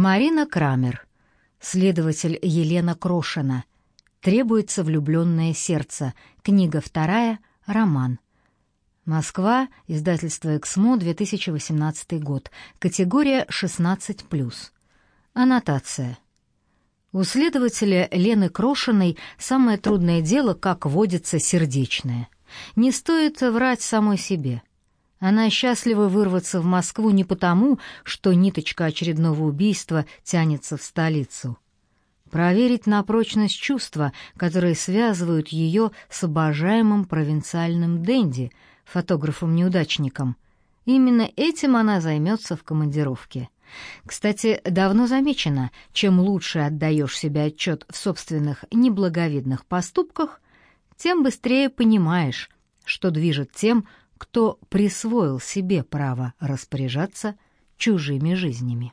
Марина Крамер, следователь Елена Крошина. Требуется влюбленное сердце. Книга вторая, роман. Москва, издательство «Эксмо», 2018 год. Категория 16+. Аннотация. У следователя Лены Крошиной самое трудное дело, как водится, сердечное. Не стоит врать самой себе. Она счастлива вырваться в Москву не потому, что ниточка очередного убийства тянется в столицу. Проверить на прочность чувства, которые связывают ее с обожаемым провинциальным Дэнди, фотографом-неудачником. Именно этим она займется в командировке. Кстати, давно замечено, чем лучше отдаешь себе отчет в собственных неблаговидных поступках, тем быстрее понимаешь, что движет тем, кто присвоил себе право распоряжаться чужими жизнями.